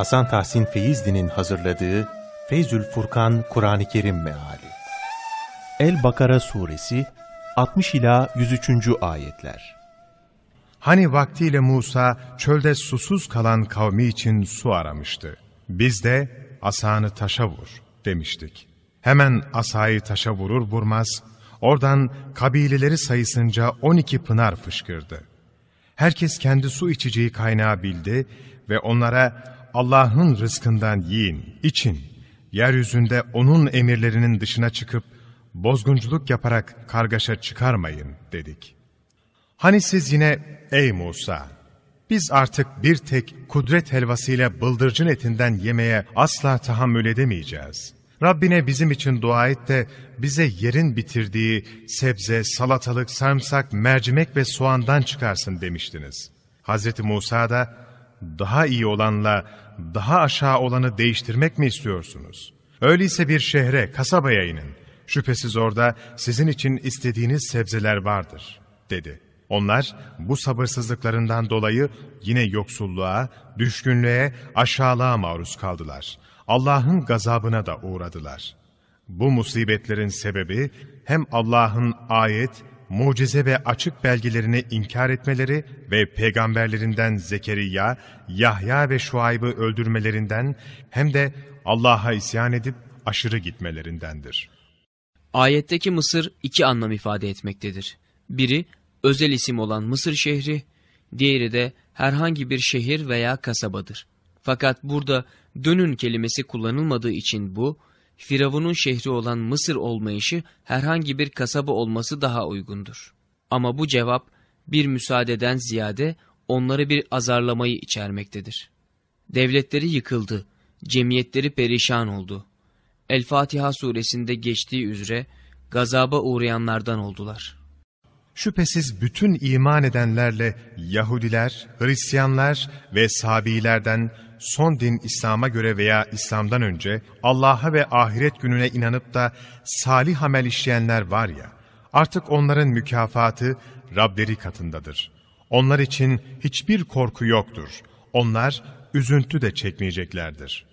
Hasan Tahsin Feyzli'nin hazırladığı Feyzül Furkan Kur'an-ı Kerim Meali El-Bakara Suresi 60 ila 103. ayetler. Hani vaktiyle Musa çölde susuz kalan kavmi için su aramıştı. Biz de asanı taşa vur demiştik. Hemen asayı taşa vurur vurmaz oradan kabileleri sayısınca 12 pınar fışkırdı. Herkes kendi su içeceği kaynağı bildi ve onlara Allah'ın rızkından yiyin, için, yeryüzünde O'nun emirlerinin dışına çıkıp bozgunculuk yaparak kargaşa çıkarmayın dedik. Hani siz yine ey Musa, biz artık bir tek kudret helvasıyla bıldırcın etinden yemeye asla tahammül edemeyeceğiz. Rabbine bizim için dua et de bize yerin bitirdiği sebze, salatalık, sarımsak, mercimek ve soğandan çıkarsın demiştiniz. Hz. Musa da daha iyi olanla daha aşağı olanı değiştirmek mi istiyorsunuz? Öyleyse bir şehre, kasabaya inin. Şüphesiz orada sizin için istediğiniz sebzeler vardır, dedi. Onlar bu sabırsızlıklarından dolayı yine yoksulluğa, düşkünlüğe, aşağılığa maruz kaldılar. Allah'ın gazabına da uğradılar. Bu musibetlerin sebebi hem Allah'ın ayet, mucize ve açık belgelerini inkar etmeleri ve peygamberlerinden Zekeriya, Yahya ve Şuayb'ı öldürmelerinden hem de Allah'a isyan edip aşırı gitmelerindendir. Ayetteki Mısır iki anlam ifade etmektedir. Biri özel isim olan Mısır şehri, diğeri de herhangi bir şehir veya kasabadır. Fakat burada dönün kelimesi kullanılmadığı için bu, Firavun'un şehri olan Mısır olmayışı herhangi bir kasaba olması daha uygundur. Ama bu cevap bir müsaadeden ziyade onları bir azarlamayı içermektedir. Devletleri yıkıldı, cemiyetleri perişan oldu. El-Fatiha suresinde geçtiği üzere gazaba uğrayanlardan oldular. Şüphesiz bütün iman edenlerle Yahudiler, Hristiyanlar ve Sabilerden son din İslam'a göre veya İslam'dan önce Allah'a ve ahiret gününe inanıp da salih amel işleyenler var ya, artık onların mükafatı Rableri katındadır. Onlar için hiçbir korku yoktur. Onlar üzüntü de çekmeyeceklerdir.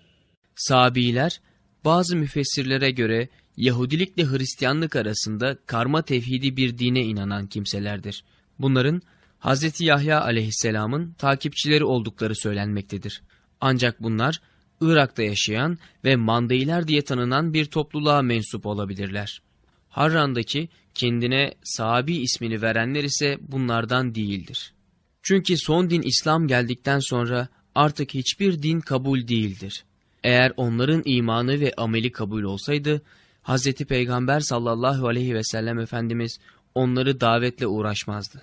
Sabiler, bazı müfessirlere göre Yahudilikle Hristiyanlık arasında karma tevhidi bir dine inanan kimselerdir. Bunların Hz. Yahya aleyhisselamın takipçileri oldukları söylenmektedir. Ancak bunlar Irak'ta yaşayan ve Mandeiler diye tanınan bir topluluğa mensup olabilirler. Harran'daki kendine Sabi ismini verenler ise bunlardan değildir. Çünkü son din İslam geldikten sonra artık hiçbir din kabul değildir. Eğer onların imanı ve ameli kabul olsaydı, Hz. Peygamber sallallahu aleyhi ve sellem Efendimiz onları davetle uğraşmazdı.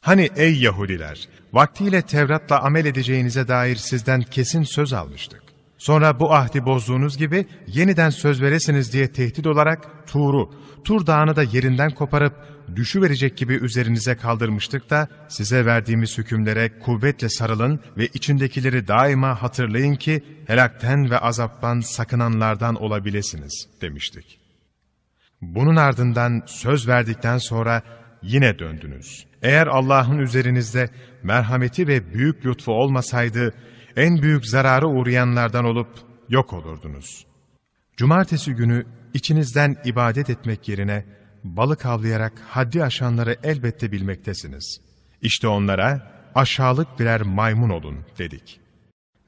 Hani ey Yahudiler, vaktiyle Tevrat'la amel edeceğinize dair sizden kesin söz almıştık. Sonra bu ahdi bozduğunuz gibi yeniden söz veresiniz diye tehdit olarak Tur'u, Tur dağını da yerinden koparıp düşüverecek gibi üzerinize kaldırmıştık da size verdiğimiz hükümlere kuvvetle sarılın ve içindekileri daima hatırlayın ki helakten ve azaptan sakınanlardan olabilirsiniz demiştik. Bunun ardından söz verdikten sonra yine döndünüz. Eğer Allah'ın üzerinizde merhameti ve büyük lütfu olmasaydı, en büyük zararı uğrayanlardan olup yok olurdunuz. Cumartesi günü içinizden ibadet etmek yerine balık avlayarak haddi aşanları elbette bilmektesiniz. İşte onlara aşağılık birer maymun olun dedik.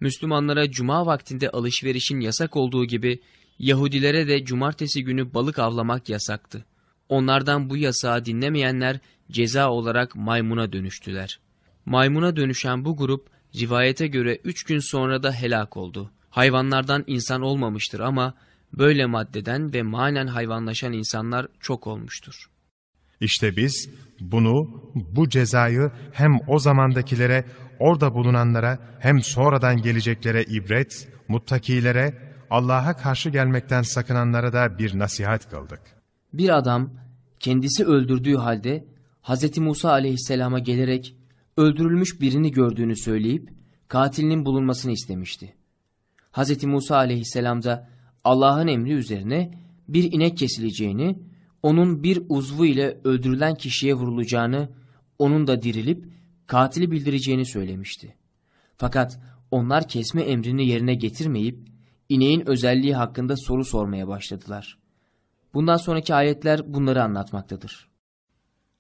Müslümanlara cuma vaktinde alışverişin yasak olduğu gibi Yahudilere de cumartesi günü balık avlamak yasaktı. Onlardan bu yasağı dinlemeyenler ceza olarak maymuna dönüştüler. Maymuna dönüşen bu grup rivayete göre üç gün sonra da helak oldu. Hayvanlardan insan olmamıştır ama böyle maddeden ve manen hayvanlaşan insanlar çok olmuştur. İşte biz bunu, bu cezayı hem o zamandakilere, orada bulunanlara hem sonradan geleceklere ibret, muttakilere, Allah'a karşı gelmekten sakınanlara da bir nasihat kıldık. Bir adam kendisi öldürdüğü halde Hz. Musa aleyhisselama gelerek öldürülmüş birini gördüğünü söyleyip katilinin bulunmasını istemişti. Hz. Musa aleyhisselam da Allah'ın emri üzerine bir inek kesileceğini, onun bir uzvu ile öldürülen kişiye vurulacağını, onun da dirilip katili bildireceğini söylemişti. Fakat Onlar kesme emrini yerine getirmeyip ineğin özelliği hakkında soru sormaya başladılar. Bundan sonraki ayetler bunları anlatmaktadır.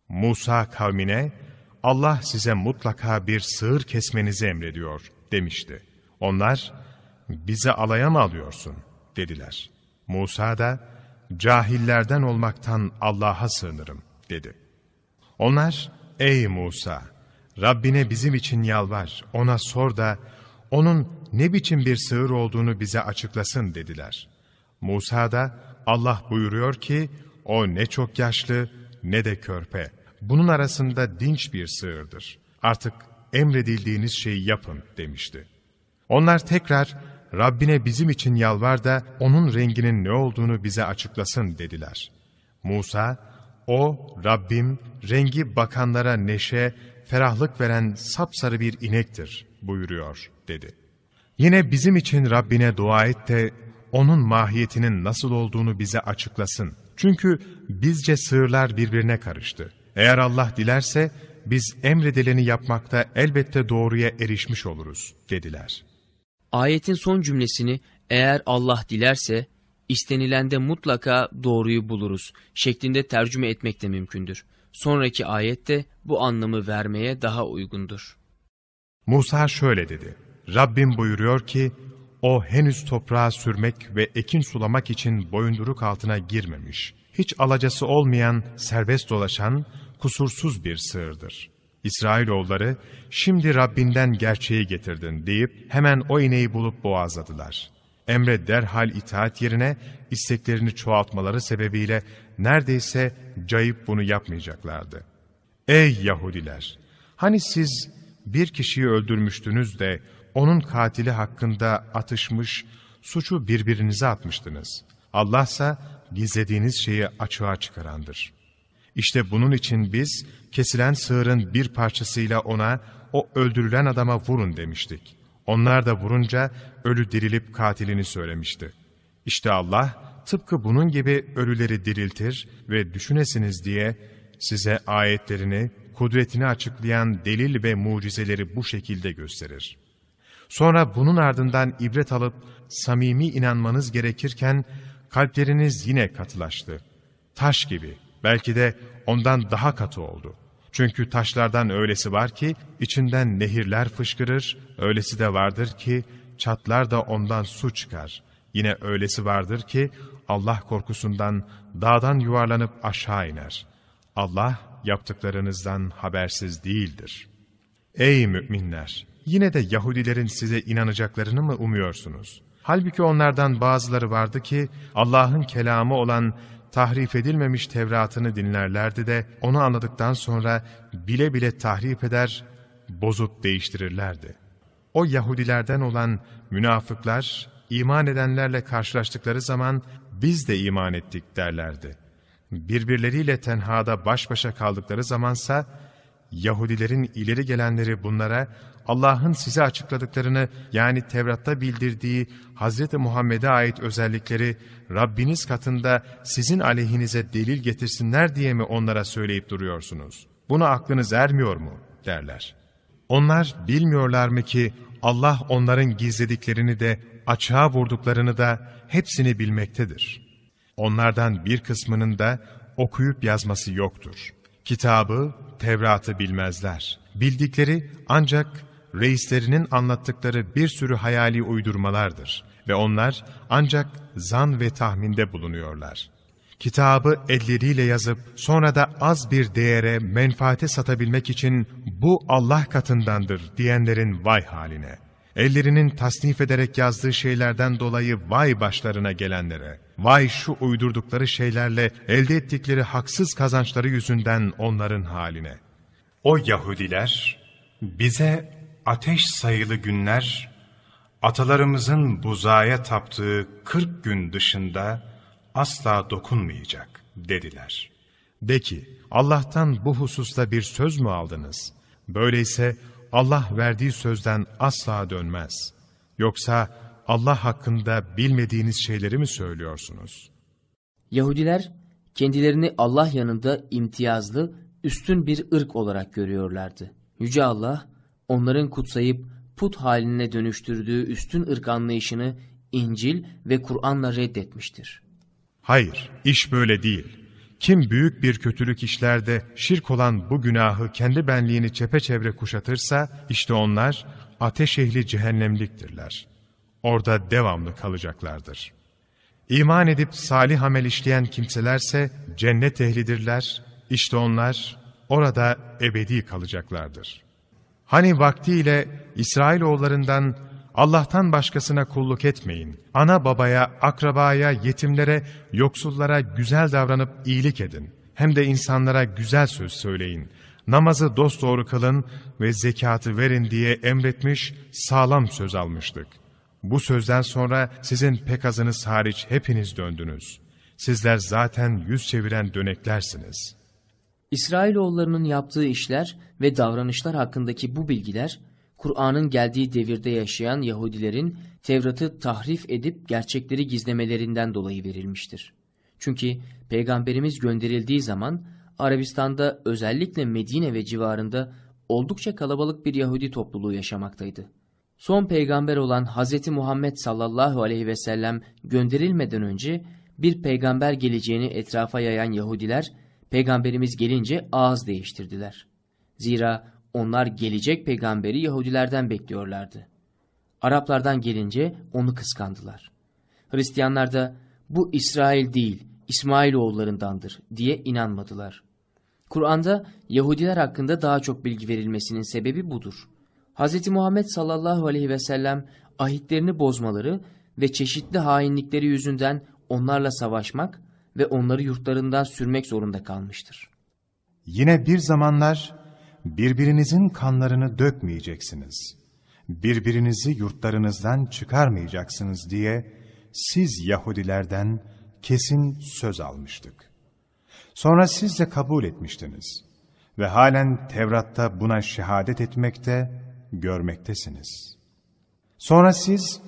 Musa kavmine, Allah size mutlaka bir sığır kesmenizi emrediyor demişti. Onlar, bize alaya mı alıyorsun dediler. Musa da, cahillerden olmaktan Allah'a sığınırım dedi. Onlar, ey Musa, Rabbine bizim için yalvar, ona sor da, onun ne biçim bir sığır olduğunu bize açıklasın dediler. Musa da, Allah buyuruyor ki, o ne çok yaşlı ne de körpe. Bunun arasında dinç bir sığırdır. Artık emredildiğiniz şeyi yapın demişti. Onlar tekrar Rabbine bizim için yalvar da onun renginin ne olduğunu bize açıklasın dediler. Musa, o Rabbim rengi bakanlara neşe, ferahlık veren sapsarı bir inektir buyuruyor dedi. Yine bizim için Rabbine dua et de onun mahiyetinin nasıl olduğunu bize açıklasın. Çünkü bizce sığırlar birbirine karıştı. Eğer Allah dilerse biz emredileni yapmakta elbette doğruya erişmiş oluruz dediler. Ayetin son cümlesini eğer Allah dilerse istenilende mutlaka doğruyu buluruz şeklinde tercüme etmek de mümkündür. Sonraki ayette bu anlamı vermeye daha uygundur. Musa şöyle dedi. Rabbim buyuruyor ki, o henüz toprağa sürmek ve ekin sulamak için boyunduruk altına girmemiş. Hiç alacası olmayan, serbest dolaşan, kusursuz bir sığırdır. İsrailoğulları, şimdi Rabbinden gerçeği getirdin deyip hemen o ineği bulup boğazladılar. Emre derhal itaat yerine isteklerini çoğaltmaları sebebiyle neredeyse cayıp bunu yapmayacaklardı. Ey Yahudiler! Hani siz bir kişiyi öldürmüştünüz de onun katili hakkında atışmış, suçu birbirinize atmıştınız. Allah ise gizlediğiniz şeyi açığa çıkarandır. İşte bunun için biz kesilen sığırın bir parçasıyla ona, o öldürülen adama vurun demiştik. Onlar da vurunca ölü dirilip katilini söylemişti. İşte Allah tıpkı bunun gibi ölüleri diriltir ve düşünesiniz diye size ayetlerini, kudretini açıklayan delil ve mucizeleri bu şekilde gösterir. Sonra bunun ardından ibret alıp samimi inanmanız gerekirken kalpleriniz yine katılaştı. Taş gibi, belki de ondan daha katı oldu. Çünkü taşlardan öylesi var ki içinden nehirler fışkırır, öylesi de vardır ki çatlar da ondan su çıkar. Yine öylesi vardır ki Allah korkusundan dağdan yuvarlanıp aşağı iner. Allah yaptıklarınızdan habersiz değildir. Ey müminler! Yine de Yahudilerin size inanacaklarını mı umuyorsunuz? Halbuki onlardan bazıları vardı ki Allah'ın kelamı olan tahrif edilmemiş Tevrat'ını dinlerlerdi de onu anladıktan sonra bile bile tahrip eder, bozup değiştirirlerdi. O Yahudilerden olan münafıklar iman edenlerle karşılaştıkları zaman biz de iman ettik derlerdi. Birbirleriyle tenhada baş başa kaldıkları zamansa Yahudilerin ileri gelenleri bunlara Allah'ın size açıkladıklarını yani Tevrat'ta bildirdiği Hz. Muhammed'e ait özellikleri Rabbiniz katında sizin aleyhinize delil getirsinler diye mi onlara söyleyip duruyorsunuz? Buna aklınız ermiyor mu? derler. Onlar bilmiyorlar mı ki Allah onların gizlediklerini de açığa vurduklarını da hepsini bilmektedir. Onlardan bir kısmının da okuyup yazması yoktur. Kitabı, Tevrat'ı bilmezler. Bildikleri ancak reislerinin anlattıkları bir sürü hayali uydurmalardır ve onlar ancak zan ve tahminde bulunuyorlar. Kitabı elleriyle yazıp sonra da az bir değere menfaate satabilmek için bu Allah katındandır diyenlerin vay haline. Ellerinin tasnif ederek yazdığı şeylerden dolayı vay başlarına gelenlere. Vay şu uydurdukları şeylerle elde ettikleri haksız kazançları yüzünden onların haline. O Yahudiler bize ateş sayılı günler, atalarımızın buzaya taptığı kırk gün dışında asla dokunmayacak dediler. De ki, Allah'tan bu hususta bir söz mü aldınız? Böyleyse Allah verdiği sözden asla dönmez. Yoksa Allah hakkında bilmediğiniz şeyleri mi söylüyorsunuz? Yahudiler kendilerini Allah yanında imtiyazlı, üstün bir ırk olarak görüyorlardı. Yüce Allah onların kutsayıp put haline dönüştürdüğü üstün ırk anlayışını İncil ve Kur'an'la reddetmiştir. Hayır, iş böyle değil. Kim büyük bir kötülük işlerde şirk olan bu günahı kendi benliğini çepeçevre kuşatırsa, işte onlar ateş ehli cehennemliktirler. Orada devamlı kalacaklardır. İman edip salih amel işleyen kimselerse cennet ehlidirler. İşte onlar orada ebedi kalacaklardır. Hani vaktiyle İsrailoğullarından Allah'tan başkasına kulluk etmeyin. Ana babaya, akrabaya, yetimlere, yoksullara güzel davranıp iyilik edin. Hem de insanlara güzel söz söyleyin. Namazı dosdoğru kılın ve zekatı verin diye emretmiş, sağlam söz almıştık. Bu sözden sonra sizin pek azınız hariç hepiniz döndünüz. Sizler zaten yüz çeviren döneklersiniz. İsrailoğullarının yaptığı işler ve davranışlar hakkındaki bu bilgiler, Kur'an'ın geldiği devirde yaşayan Yahudilerin Tevrat'ı tahrif edip gerçekleri gizlemelerinden dolayı verilmiştir. Çünkü Peygamberimiz gönderildiği zaman Arabistan'da özellikle Medine ve civarında oldukça kalabalık bir Yahudi topluluğu yaşamaktaydı. Son peygamber olan Hz. Muhammed sallallahu aleyhi ve sellem gönderilmeden önce bir peygamber geleceğini etrafa yayan Yahudiler, peygamberimiz gelince ağız değiştirdiler. Zira onlar gelecek peygamberi Yahudilerden bekliyorlardı. Araplardan gelince onu kıskandılar. Hristiyanlar da bu İsrail değil, İsmailoğullarındandır diye inanmadılar. Kur'an'da Yahudiler hakkında daha çok bilgi verilmesinin sebebi budur. Hz. Muhammed sallallahu aleyhi ve sellem ahitlerini bozmaları ve çeşitli hainlikleri yüzünden onlarla savaşmak ve onları yurtlarından sürmek zorunda kalmıştır. Yine bir zamanlar birbirinizin kanlarını dökmeyeceksiniz. Birbirinizi yurtlarınızdan çıkarmayacaksınız diye siz Yahudilerden kesin söz almıştık. Sonra siz de kabul etmiştiniz ve halen Tevrat'ta buna şehadet etmekte, görmektesiniz. Sonra siz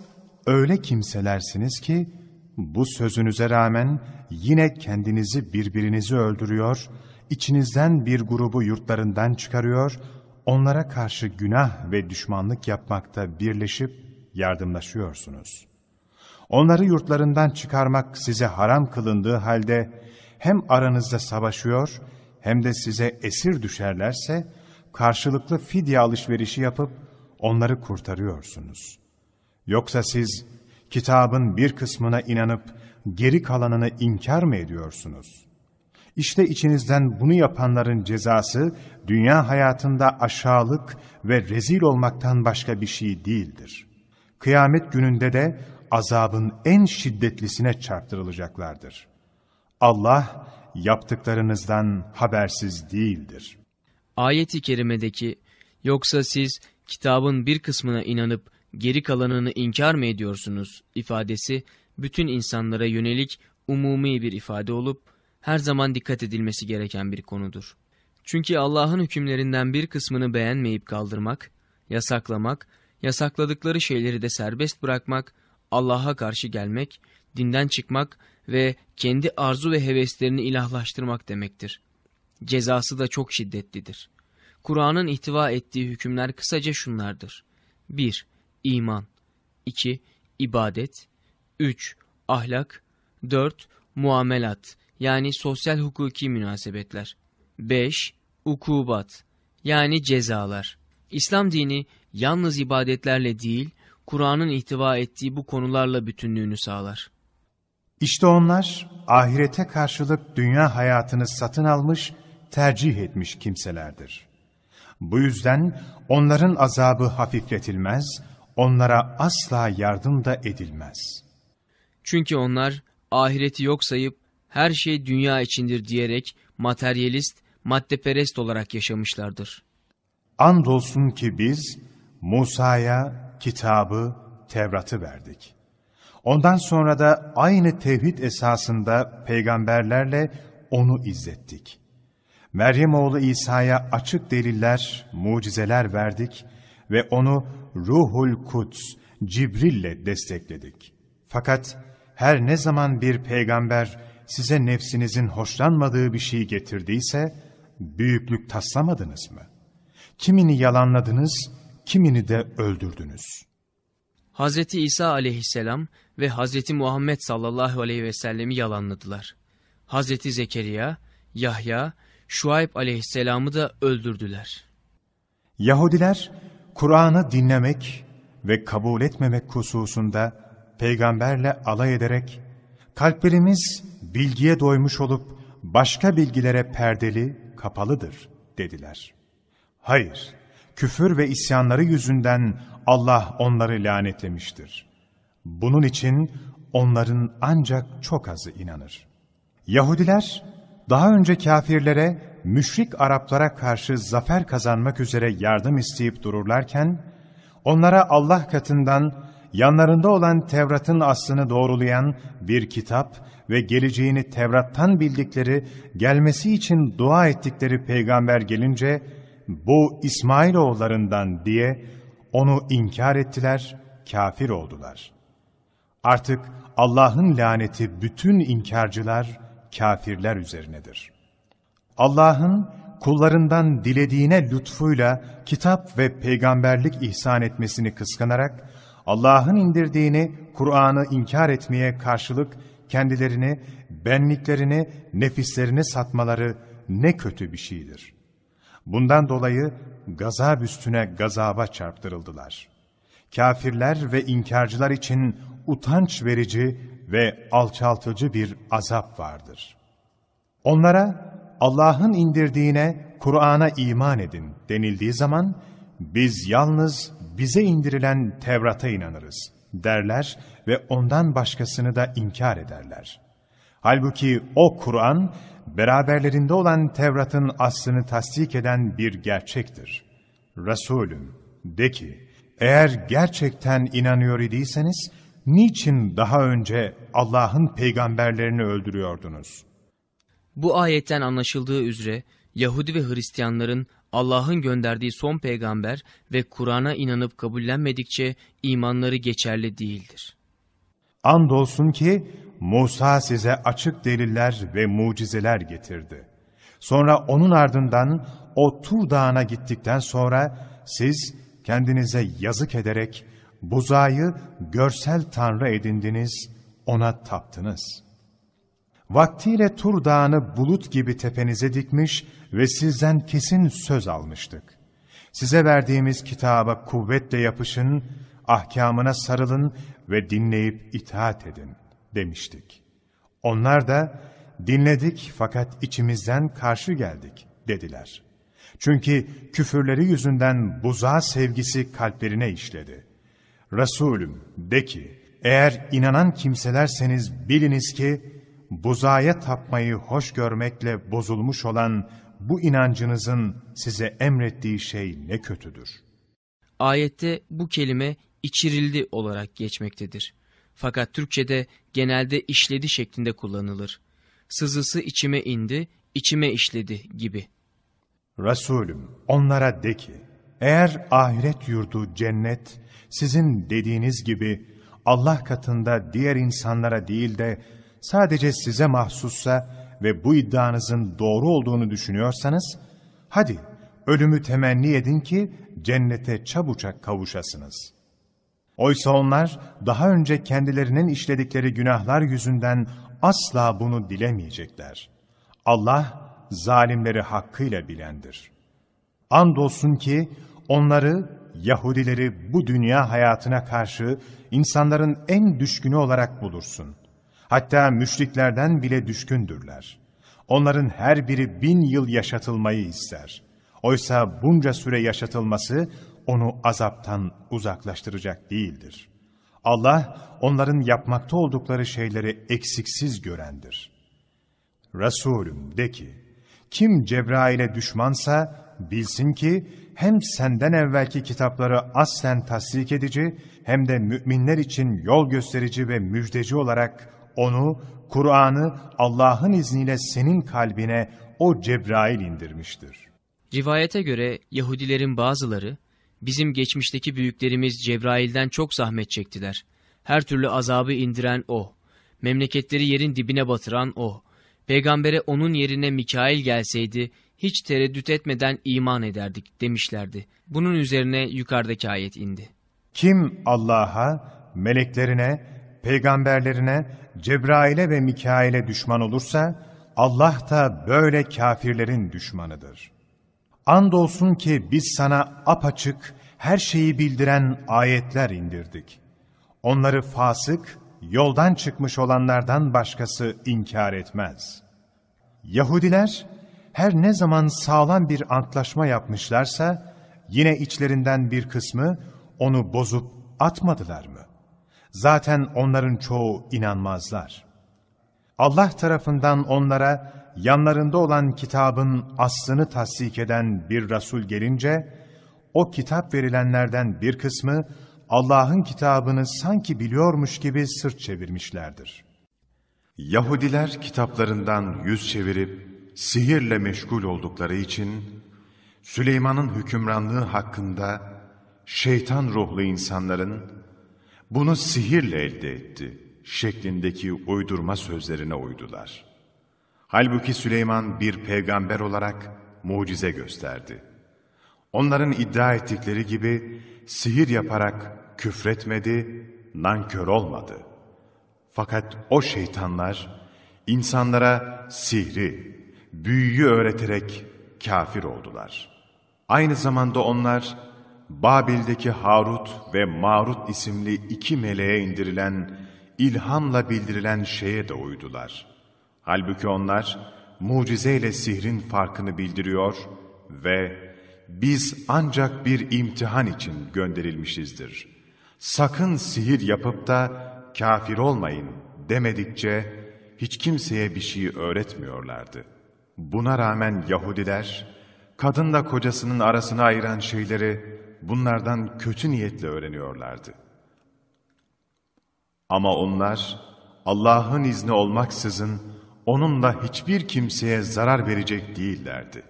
öyle kimselersiniz ki bu sözünüze rağmen yine kendinizi birbirinizi öldürüyor, içinizden bir grubu yurtlarından çıkarıyor, onlara karşı günah ve düşmanlık yapmakta birleşip yardımlaşıyorsunuz. Onları yurtlarından çıkarmak size haram kılındığı halde hem aranızda savaşıyor hem de size esir düşerlerse karşılıklı fidye alışverişi yapıp onları kurtarıyorsunuz. Yoksa siz kitabın bir kısmına inanıp geri kalanını inkar mı ediyorsunuz? İşte içinizden bunu yapanların cezası dünya hayatında aşağılık ve rezil olmaktan başka bir şey değildir. Kıyamet gününde de azabın en şiddetlisine çarptırılacaklardır. Allah yaptıklarınızdan habersiz değildir. Ayet-i kerimedeki yoksa siz kitabın bir kısmına inanıp geri kalanını inkar mı ediyorsunuz ifadesi bütün insanlara yönelik umumi bir ifade olup her zaman dikkat edilmesi gereken bir konudur. Çünkü Allah'ın hükümlerinden bir kısmını beğenmeyip kaldırmak, yasaklamak, yasakladıkları şeyleri de serbest bırakmak, Allah'a karşı gelmek, dinden çıkmak ve kendi arzu ve heveslerini ilahlaştırmak demektir. Cezası da çok şiddetlidir. Kur'an'ın ihtiva ettiği hükümler kısaca şunlardır. 1- İman. 2- İbadet. 3- Ahlak. 4- Muamelat. Yani sosyal hukuki münasebetler. 5- Ukubat. Yani cezalar. İslam dini yalnız ibadetlerle değil, Kur'an'ın ihtiva ettiği bu konularla bütünlüğünü sağlar. İşte onlar ahirete karşılık dünya hayatını satın almış, tercih etmiş kimselerdir. Bu yüzden onların azabı hafifletilmez, onlara asla yardım da edilmez. Çünkü onlar ahireti yok sayıp her şey dünya içindir diyerek materyalist, maddeperest olarak yaşamışlardır. Andolsun ki biz Musa'ya kitabı, Tevrat'ı verdik. Ondan sonra da aynı tevhid esasında peygamberlerle onu izlettik. Meryem oğlu İsa'ya açık deliller, mucizeler verdik ve onu Ruhul Kuds, Cibril'le destekledik. Fakat her ne zaman bir peygamber size nefsinizin hoşlanmadığı bir şey getirdiyse, büyüklük taslamadınız mı? Kimini yalanladınız, kimini de öldürdünüz. Hazreti İsa aleyhisselam ve Hazreti Muhammed sallallahu aleyhi ve sellemi yalanladılar. Hazreti Zekeriya, Yahya, Şuayb aleyhisselamı da öldürdüler. Yahudiler, Kur'an'ı dinlemek ve kabul etmemek hususunda peygamberle alay ederek, kalplerimiz bilgiye doymuş olup başka bilgilere perdeli, kapalıdır dediler. Hayır, küfür ve isyanları yüzünden Allah onları lanetlemiştir. Bunun için onların ancak çok azı inanır. Yahudiler, daha önce kafirlere, müşrik Araplara karşı zafer kazanmak üzere yardım isteyip dururlarken, onlara Allah katından yanlarında olan Tevrat'ın aslını doğrulayan bir kitap ve geleceğini Tevrat'tan bildikleri, gelmesi için dua ettikleri peygamber gelince, bu İsmailoğullarından diye onu inkar ettiler, kafir oldular. Artık Allah'ın laneti bütün inkarcılar, kafirler üzerinedir. Allah'ın kullarından dilediğine lütfuyla kitap ve peygamberlik ihsan etmesini kıskanarak, Allah'ın indirdiğini, Kur'an'ı inkar etmeye karşılık kendilerini, benliklerini, nefislerini satmaları ne kötü bir şeydir. Bundan dolayı gazap üstüne gazaba çarptırıldılar. Kafirler ve inkarcılar için utanç verici ve alçaltıcı bir azap vardır. Onlara Allah'ın indirdiğine, Kur'an'a iman edin denildiği zaman, biz yalnız bize indirilen Tevrat'a inanırız derler ve ondan başkasını da inkar ederler. Halbuki o Kur'an, beraberlerinde olan Tevrat'ın aslını tasdik eden bir gerçektir. Resulüm, de ki, eğer gerçekten inanıyor idiyseniz, niçin daha önce Allah'ın peygamberlerini öldürüyordunuz? Bu ayetten anlaşıldığı üzere Yahudi ve Hristiyanların Allah'ın gönderdiği son peygamber ve Kur'an'a inanıp kabullenmedikçe imanları geçerli değildir. Andolsun ki Musa size açık deliller ve mucizeler getirdi. Sonra onun ardından o Tur Dağı'na gittikten sonra siz kendinize yazık ederek buzağı görsel tanrı edindiniz, ona taptınız. Vaktiyle Tur Dağı'nı bulut gibi tepenize dikmiş ve sizden kesin söz almıştık. Size verdiğimiz kitaba kuvvetle yapışın, ahkamına sarılın ve dinleyip itaat edin demiştik. Onlar da dinledik fakat içimizden karşı geldik dediler. Çünkü küfürleri yüzünden buzağa sevgisi kalplerine işledi. Resulüm de ki, eğer inanan kimselerseniz biliniz ki, buzağa tapmayı hoş görmekle bozulmuş olan bu inancınızın size emrettiği şey ne kötüdür. Ayette bu kelime içirildi olarak geçmektedir. Fakat Türkçe'de genelde işledi şeklinde kullanılır. Sızısı içime indi, içime işledi gibi. Resulüm onlara de ki, eğer ahiret yurdu cennet sizin dediğiniz gibi Allah katında diğer insanlara değil de sadece size mahsussa ve bu iddianızın doğru olduğunu düşünüyorsanız, hadi ölümü temenni edin ki cennete çabucak kavuşasınız. Oysa onlar daha önce kendilerinin işledikleri günahlar yüzünden asla bunu dilemeyecekler. Allah zalimleri hakkıyla bilendir. Andolsun ki onları, Yahudileri bu dünya hayatına karşı insanların en düşkünü olarak bulursun. Hatta müşriklerden bile düşkündürler. Onların her biri bin yıl yaşatılmayı ister. Oysa bunca süre yaşatılması onu azaptan uzaklaştıracak değildir. Allah onların yapmakta oldukları şeyleri eksiksiz görendir. Resulüm de ki, kim Cebrail'e düşmansa bilsin ki hem senden evvelki kitapları aslen tasdik edici hem de müminler için yol gösterici ve müjdeci olarak onu, Kur'an'ı Allah'ın izniyle senin kalbine o Cebrail indirmiştir. Rivayete göre Yahudilerin bazıları, bizim geçmişteki büyüklerimiz Cebrail'den çok zahmet çektiler. Her türlü azabı indiren O. Memleketleri yerin dibine batıran O. Peygambere onun yerine Mikail gelseydi, hiç tereddüt etmeden iman ederdik demişlerdi. Bunun üzerine yukarıdaki ayet indi. Kim Allah'a, meleklerine, peygamberlerine, Cebrail'e ve Mikail'e düşman olursa, Allah da böyle kafirlerin düşmanıdır. Andolsun ki biz sana apaçık, her şeyi bildiren ayetler indirdik. Onları fasık, yoldan çıkmış olanlardan başkası inkar etmez. Yahudiler, her ne zaman sağlam bir antlaşma yapmışlarsa, yine içlerinden bir kısmı onu bozup atmadılar mı? Zaten onların çoğu inanmazlar. Allah tarafından onlara yanlarında olan kitabın aslını tasdik eden bir Resul gelince, o kitap verilenlerden bir kısmı Allah'ın kitabını sanki biliyormuş gibi sırt çevirmişlerdir. Yahudiler kitaplarından yüz çevirip sihirle meşgul oldukları için Süleyman'ın hükümranlığı hakkında şeytan ruhlu insanların bunu sihirle elde etti şeklindeki uydurma sözlerine uydular. Halbuki Süleyman bir peygamber olarak mucize gösterdi. Onların iddia ettikleri gibi sihir yaparak küfretmedi, nankör olmadı. Fakat o şeytanlar insanlara sihri, büyüyü öğreterek kafir oldular. Aynı zamanda onlar Babil'deki Harut ve Marut isimli iki meleğe indirilen, ilhamla bildirilen şeye de uydular. Halbuki onlar mucizeyle sihrin farkını bildiriyor ve biz ancak bir imtihan için gönderilmişizdir. Sakın sihir yapıp da kafir olmayın demedikçe hiç kimseye bir şey öğretmiyorlardı. Buna rağmen Yahudiler, kadınla kocasının arasını ayıran şeyleri bunlardan kötü niyetle öğreniyorlardı. Ama onlar Allah'ın izni olmaksızın onunla hiçbir kimseye zarar verecek değillerdi.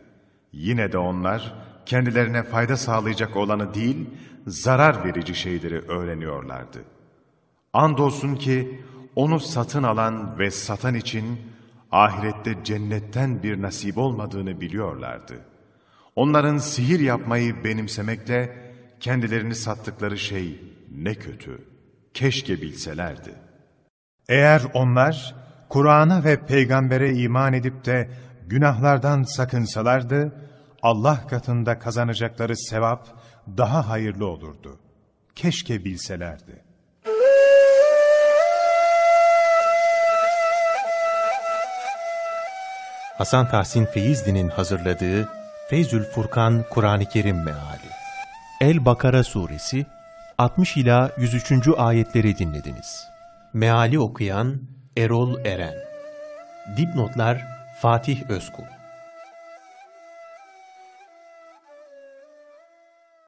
Yine de onlar kendilerine fayda sağlayacak olanı değil, zarar verici şeyleri öğreniyorlardı. Andolsun ki onu satın alan ve satan için ahirette cennetten bir nasip olmadığını biliyorlardı. Onların sihir yapmayı benimsemekle kendilerini sattıkları şey ne kötü, keşke bilselerdi. Eğer onlar Kur'an'a ve peygambere iman edip de günahlardan sakınsalardı, Allah katında kazanacakları sevap daha hayırlı olurdu. Keşke bilselerdi. Hasan Tahsin Feyzli'nin hazırladığı Feyzül Furkan Kur'an-ı Kerim Meali El-Bakara Suresi 60 ila 103. ayetleri dinlediniz. Meali okuyan Erol Eren Dipnotlar Fatih Özkul